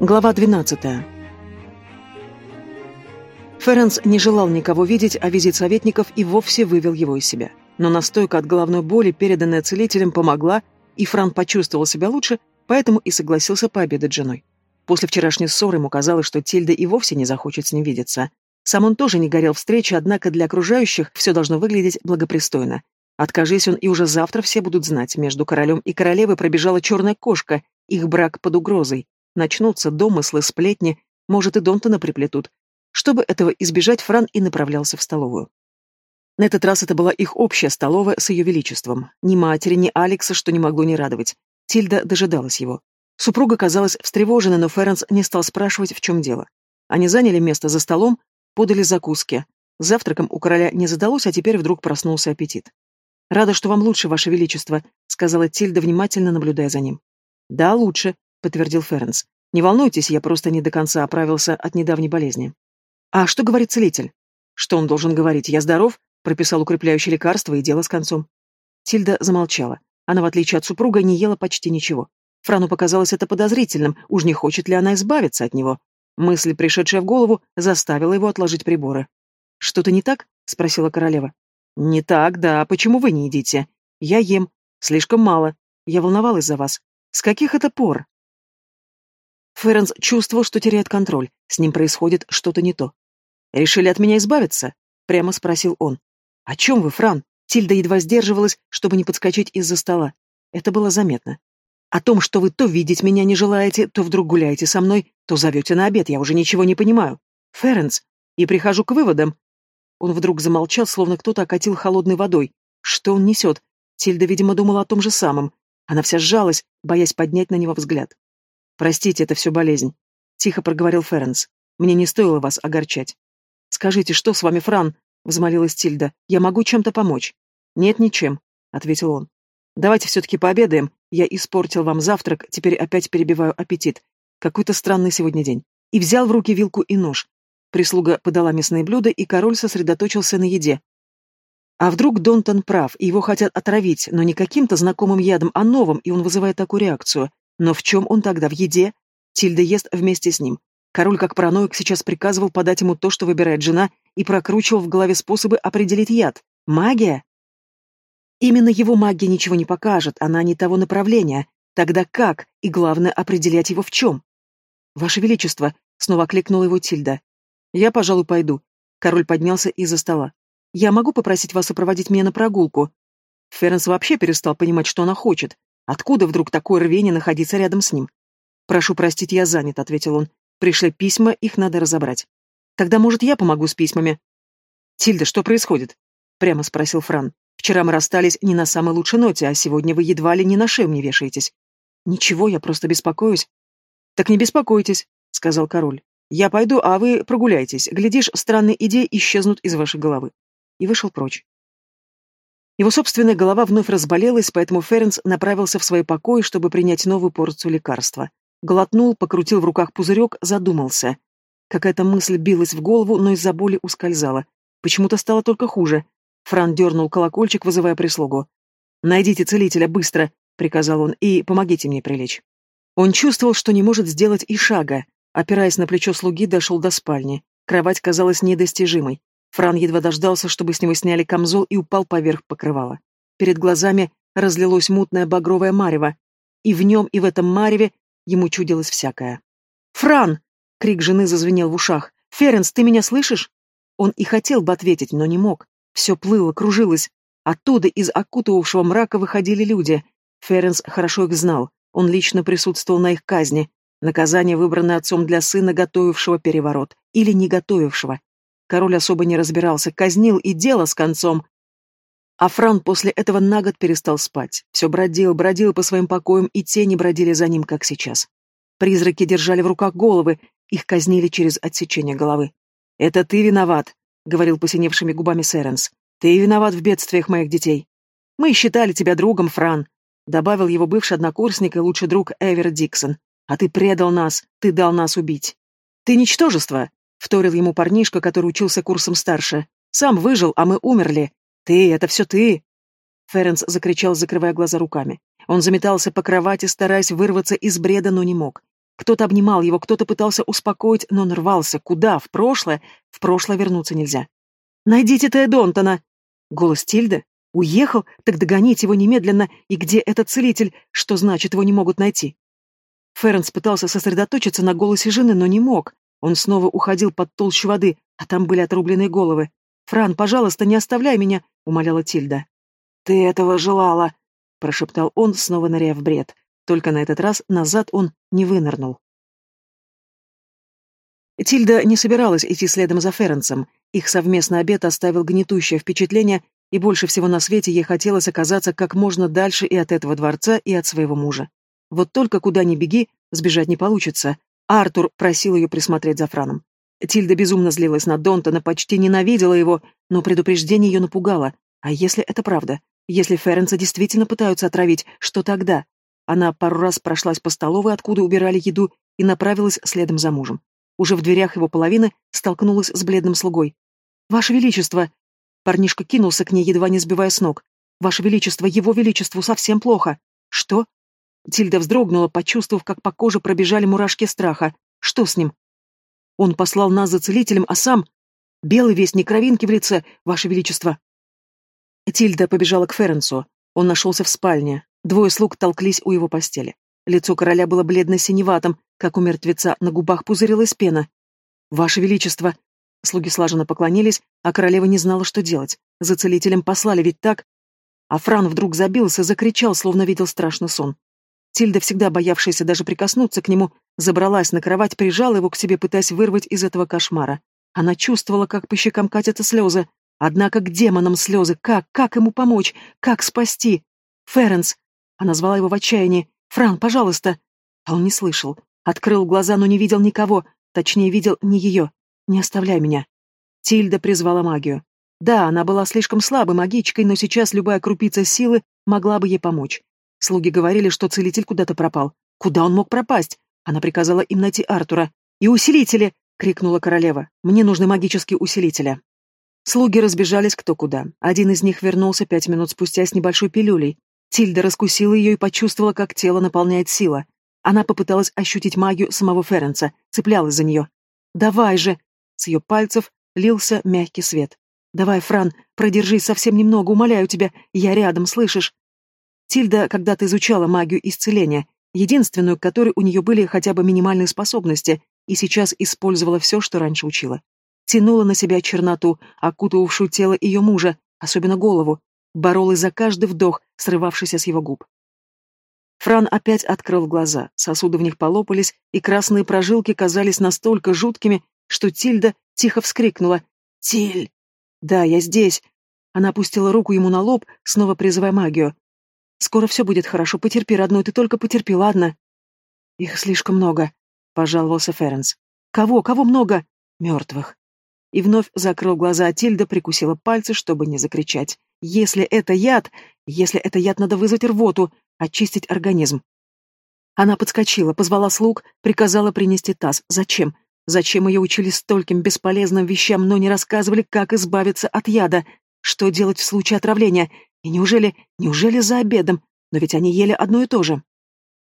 Глава 12. Ференс не желал никого видеть, а визит советников и вовсе вывел его из себя. Но настойка от головной боли, переданная целителем, помогла, и Фран почувствовал себя лучше, поэтому и согласился пообедать с женой. После вчерашней ссоры ему казалось, что Тильда и вовсе не захочет с ним видеться. Сам он тоже не горел встречи, однако для окружающих все должно выглядеть благопристойно. Откажись он, и уже завтра все будут знать, между королем и королевой пробежала черная кошка, их брак под угрозой. Начнутся домыслы, сплетни, может и Донтона приплетут. Чтобы этого избежать, Фран и направлялся в столовую. На этот раз это была их общая столовая с ее величеством. Ни матери, ни Алекса, что не могло не радовать. Тильда дожидалась его. Супруга казалась встревоженной, но Ференс не стал спрашивать, в чем дело. Они заняли место за столом, подали закуски. Завтраком у короля не задалось, а теперь вдруг проснулся аппетит. «Рада, что вам лучше, ваше величество», — сказала Тильда, внимательно наблюдая за ним. «Да, лучше», — подтвердил Ференс. «Не волнуйтесь, я просто не до конца оправился от недавней болезни». «А что говорит целитель?» «Что он должен говорить? Я здоров?» Прописал укрепляющее лекарство и дело с концом. Тильда замолчала. Она, в отличие от супруга, не ела почти ничего. Франу показалось это подозрительным, уж не хочет ли она избавиться от него. Мысль, пришедшая в голову, заставила его отложить приборы. «Что-то не так?» — спросила королева. «Не так, да. Почему вы не едите?» «Я ем. Слишком мало. Я волновалась за вас. С каких это пор?» Ференс чувствовал, что теряет контроль, с ним происходит что-то не то. «Решили от меня избавиться?» — прямо спросил он. «О чем вы, Фран?» Тильда едва сдерживалась, чтобы не подскочить из-за стола. Это было заметно. «О том, что вы то видеть меня не желаете, то вдруг гуляете со мной, то зовете на обед, я уже ничего не понимаю. Ференс, и прихожу к выводам». Он вдруг замолчал, словно кто-то окатил холодной водой. Что он несет? Тильда, видимо, думала о том же самом. Она вся сжалась, боясь поднять на него взгляд. «Простите, это все болезнь», — тихо проговорил Ференс. «Мне не стоило вас огорчать». «Скажите, что с вами, Фран?» — взмолилась Тильда. «Я могу чем-то помочь?» «Нет, ничем», — ответил он. «Давайте все-таки пообедаем. Я испортил вам завтрак, теперь опять перебиваю аппетит. Какой-то странный сегодня день». И взял в руки вилку и нож. Прислуга подала мясные блюда, и король сосредоточился на еде. А вдруг Донтон прав, и его хотят отравить, но не каким-то знакомым ядом, а новым, и он вызывает такую реакцию. Но в чем он тогда? В еде? Тильда ест вместе с ним. Король, как параноик, сейчас приказывал подать ему то, что выбирает жена, и прокручивал в голове способы определить яд. Магия? Именно его магия ничего не покажет, она не того направления. Тогда как? И главное, определять его в чем? «Ваше Величество!» — снова окликнула его Тильда. «Я, пожалуй, пойду». Король поднялся из-за стола. «Я могу попросить вас сопроводить меня на прогулку?» Ференс вообще перестал понимать, что она хочет. Откуда вдруг такое рвение находиться рядом с ним? «Прошу простить, я занят», — ответил он. «Пришли письма, их надо разобрать». «Тогда, может, я помогу с письмами?» «Тильда, что происходит?» — прямо спросил Фран. «Вчера мы расстались не на самой лучшей ноте, а сегодня вы едва ли не на шею мне вешаетесь». «Ничего, я просто беспокоюсь». «Так не беспокойтесь», — сказал король. «Я пойду, а вы прогуляйтесь. Глядишь, странные идеи исчезнут из вашей головы». И вышел прочь. Его собственная голова вновь разболелась, поэтому Ференс направился в свои покои, чтобы принять новую порцию лекарства. Глотнул, покрутил в руках пузырек, задумался. Какая-то мысль билась в голову, но из-за боли ускользала. Почему-то стало только хуже. Фран дернул колокольчик, вызывая прислугу. «Найдите целителя, быстро!» — приказал он, — «и помогите мне прилечь». Он чувствовал, что не может сделать и шага. Опираясь на плечо слуги, дошел до спальни. Кровать казалась недостижимой. Фран едва дождался, чтобы с него сняли камзол и упал поверх покрывала. Перед глазами разлилось мутное багровое марево, и в нем, и в этом мареве ему чудилось всякое. «Фран!» — крик жены зазвенел в ушах. «Ференс, ты меня слышишь?» Он и хотел бы ответить, но не мог. Все плыло, кружилось. Оттуда из окутывавшего мрака выходили люди. Ференс хорошо их знал. Он лично присутствовал на их казни. Наказание, выбранное отцом для сына, готовившего переворот. Или не готовившего. Король особо не разбирался, казнил и дело с концом. А Фран после этого на год перестал спать. Все бродил, бродил по своим покоям, и тени бродили за ним, как сейчас. Призраки держали в руках головы, их казнили через отсечение головы. «Это ты виноват», — говорил посиневшими губами Сэренс. «Ты виноват в бедствиях моих детей. Мы считали тебя другом, Фран», — добавил его бывший однокурсник и лучший друг Эвер Диксон. «А ты предал нас, ты дал нас убить. Ты ничтожество, — вторил ему парнишка, который учился курсом старше. «Сам выжил, а мы умерли. Ты, это все ты!» Ференс закричал, закрывая глаза руками. Он заметался по кровати, стараясь вырваться из бреда, но не мог. Кто-то обнимал его, кто-то пытался успокоить, но он. Куда? В прошлое? В прошлое вернуться нельзя. «Найдите Тея Донтона!» Голос Тильды. «Уехал? Так догоните его немедленно. И где этот целитель? Что значит, его не могут найти?» Ференс пытался сосредоточиться на голосе жены, но не мог. Он снова уходил под толщу воды, а там были отрубленные головы. «Фран, пожалуйста, не оставляй меня!» — умоляла Тильда. «Ты этого желала!» — прошептал он, снова ныряя в бред. Только на этот раз назад он не вынырнул. Тильда не собиралась идти следом за Ференсом. Их совместный обед оставил гнетущее впечатление, и больше всего на свете ей хотелось оказаться как можно дальше и от этого дворца, и от своего мужа. Вот только куда ни беги, сбежать не получится. Артур просил ее присмотреть за Франом. Тильда безумно злилась на Донтона, почти ненавидела его, но предупреждение ее напугало. А если это правда? Если Ференса действительно пытаются отравить, что тогда? Она пару раз прошлась по столовой, откуда убирали еду, и направилась следом за мужем. Уже в дверях его половины столкнулась с бледным слугой. «Ваше Величество!» Парнишка кинулся к ней, едва не сбивая с ног. «Ваше Величество, Его Величеству совсем плохо!» «Что?» Тильда вздрогнула, почувствовав, как по коже пробежали мурашки страха. «Что с ним?» «Он послал нас за целителем, а сам...» «Белый весь, не кровинки в лице, Ваше Величество!» Тильда побежала к Ференсу. Он нашелся в спальне. Двое слуг толклись у его постели. Лицо короля было бледно-синеватым, как у мертвеца, на губах пузырилась пена. «Ваше Величество!» Слуги слаженно поклонились, а королева не знала, что делать. За целителем послали, ведь так? А Фран вдруг забился, закричал, словно видел страшный сон. Тильда, всегда боявшаяся даже прикоснуться к нему, забралась на кровать, прижала его к себе, пытаясь вырвать из этого кошмара. Она чувствовала, как по щекам катятся слезы. Однако к демонам слезы. Как? Как ему помочь? Как спасти? Ференс! Она звала его в отчаянии. «Фран, пожалуйста!» А он не слышал. Открыл глаза, но не видел никого. Точнее, видел не ее. «Не оставляй меня». Тильда призвала магию. Да, она была слишком слабой магичкой, но сейчас любая крупица силы могла бы ей помочь. Слуги говорили, что целитель куда-то пропал. Куда он мог пропасть? Она приказала им найти Артура. «И усилители!» — крикнула королева. «Мне нужны магические усилители». Слуги разбежались кто куда. Один из них вернулся пять минут спустя с небольшой пилюлей. Тильда раскусила ее и почувствовала, как тело наполняет сила. Она попыталась ощутить магию самого Ференца, цеплялась за нее. «Давай же!» С ее пальцев лился мягкий свет. «Давай, Фран, продержись совсем немного, умоляю тебя, я рядом, слышишь?» Тильда когда-то изучала магию исцеления, единственную, к которой у нее были хотя бы минимальные способности, и сейчас использовала все, что раньше учила. Тянула на себя черноту, окутывавшую тело ее мужа, особенно голову, боролась за каждый вдох, срывавшийся с его губ. Фран опять открыл глаза, сосуды в них полопались, и красные прожилки казались настолько жуткими, что Тильда тихо вскрикнула. «Тиль!» «Да, я здесь!» Она опустила руку ему на лоб, снова призывая магию. «Скоро все будет хорошо, потерпи, родной, ты только потерпи, ладно?» «Их слишком много», — пожаловался Ференс. «Кого? Кого много?» «Мертвых». И вновь закрыл глаза, а Тильда прикусила пальцы, чтобы не закричать. Если это яд, если это яд, надо вызвать рвоту, очистить организм. Она подскочила, позвала слуг, приказала принести таз. Зачем? Зачем ее учили стольким бесполезным вещам, но не рассказывали, как избавиться от яда? Что делать в случае отравления? И неужели, неужели за обедом? Но ведь они ели одно и то же.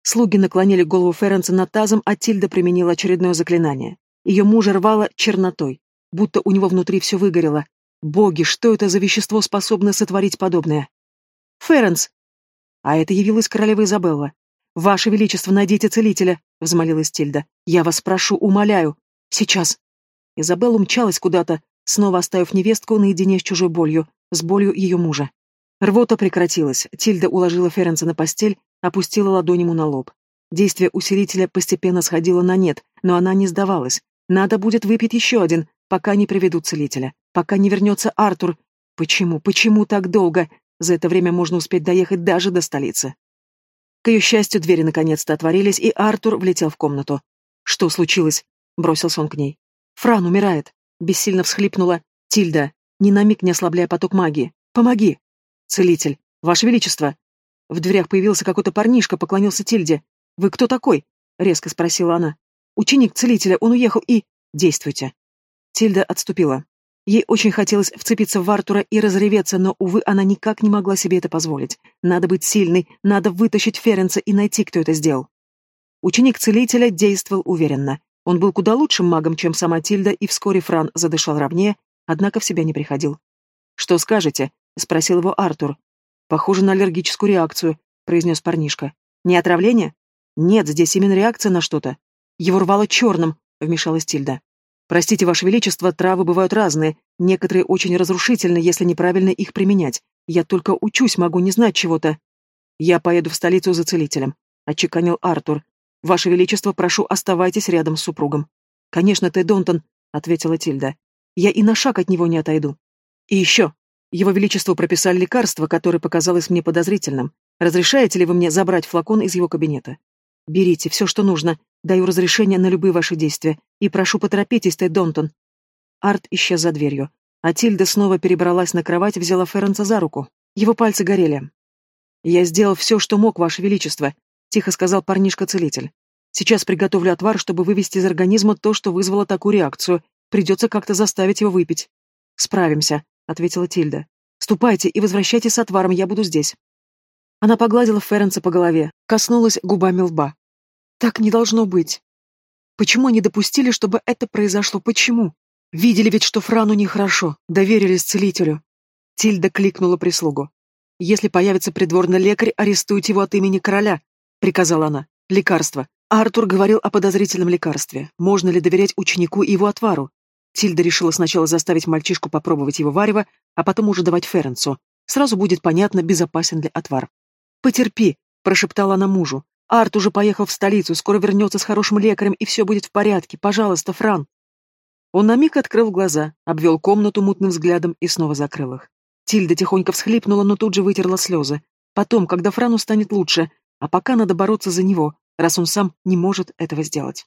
Слуги наклонили голову Ференца над тазом, а Тильда применила очередное заклинание. Ее мужа рвало чернотой, будто у него внутри все выгорело. Боги, что это за вещество, способное сотворить подобное? Ференс! А это явилась королева Изабелла. «Ваше Величество, найдите целителя!» — взмолилась Тильда. «Я вас прошу, умоляю! Сейчас!» Изабелла умчалась куда-то, снова оставив невестку наедине с чужой болью, с болью ее мужа. Рвота прекратилась, Тильда уложила Ференса на постель, опустила ладонь ему на лоб. Действие усилителя постепенно сходило на нет, но она не сдавалась. Надо будет выпить еще один, пока не приведут целителя пока не вернется Артур. Почему, почему так долго? За это время можно успеть доехать даже до столицы. К ее счастью, двери наконец-то отворились, и Артур влетел в комнату. «Что случилось?» — бросился он к ней. «Фран умирает», — бессильно всхлипнула. «Тильда, ни на миг не ослабляя поток магии. Помоги!» «Целитель, Ваше Величество!» В дверях появился какой-то парнишка, поклонился Тильде. «Вы кто такой?» — резко спросила она. «Ученик целителя, он уехал и...» «Действуйте». Тильда отступила. Ей очень хотелось вцепиться в Артура и разреветься, но, увы, она никак не могла себе это позволить. Надо быть сильной, надо вытащить Ференца и найти, кто это сделал. Ученик целителя действовал уверенно. Он был куда лучшим магом, чем сама Тильда, и вскоре Фран задышал ровнее, однако в себя не приходил. «Что скажете?» — спросил его Артур. «Похоже на аллергическую реакцию», — произнес парнишка. «Не отравление?» «Нет, здесь именно реакция на что-то». «Его рвало черным», — вмешалась Тильда. «Простите, Ваше Величество, травы бывают разные, некоторые очень разрушительны, если неправильно их применять. Я только учусь, могу не знать чего-то». «Я поеду в столицу за целителем», — отчеканил Артур. «Ваше Величество, прошу, оставайтесь рядом с супругом». «Конечно, ты, Донтон», — ответила Тильда. «Я и на шаг от него не отойду». «И еще. Его Величество прописали лекарство, которое показалось мне подозрительным. Разрешаете ли вы мне забрать флакон из его кабинета? Берите все, что нужно. Даю разрешение на любые ваши действия. И прошу, поторопитесь, Тед Донтон. Арт исчез за дверью. А Тильда снова перебралась на кровать взяла Ференца за руку. Его пальцы горели. «Я сделал все, что мог, Ваше Величество», — тихо сказал парнишка-целитель. «Сейчас приготовлю отвар, чтобы вывести из организма то, что вызвало такую реакцию. Придется как-то заставить его выпить». «Справимся», — ответила Тильда. «Ступайте и возвращайтесь с отваром, я буду здесь». Она погладила Ференца по голове, коснулась губами лба. «Так не должно быть. Почему они допустили, чтобы это произошло? Почему? Видели ведь, что Франу нехорошо, доверились целителю». Тильда кликнула прислугу. «Если появится придворный лекарь, арестуйте его от имени короля», — приказала она. «Лекарство. Артур говорил о подозрительном лекарстве. Можно ли доверять ученику и его отвару? Тильда решила сначала заставить мальчишку попробовать его варево, а потом уже давать Ференцу. Сразу будет понятно, безопасен ли отвар. «Потерпи», — прошептала она мужу. «Арт уже поехал в столицу, скоро вернется с хорошим лекарем, и все будет в порядке. Пожалуйста, Фран». Он на миг открыл глаза, обвел комнату мутным взглядом и снова закрыл их. Тильда тихонько всхлипнула, но тут же вытерла слезы. Потом, когда Франу станет лучше, а пока надо бороться за него, раз он сам не может этого сделать.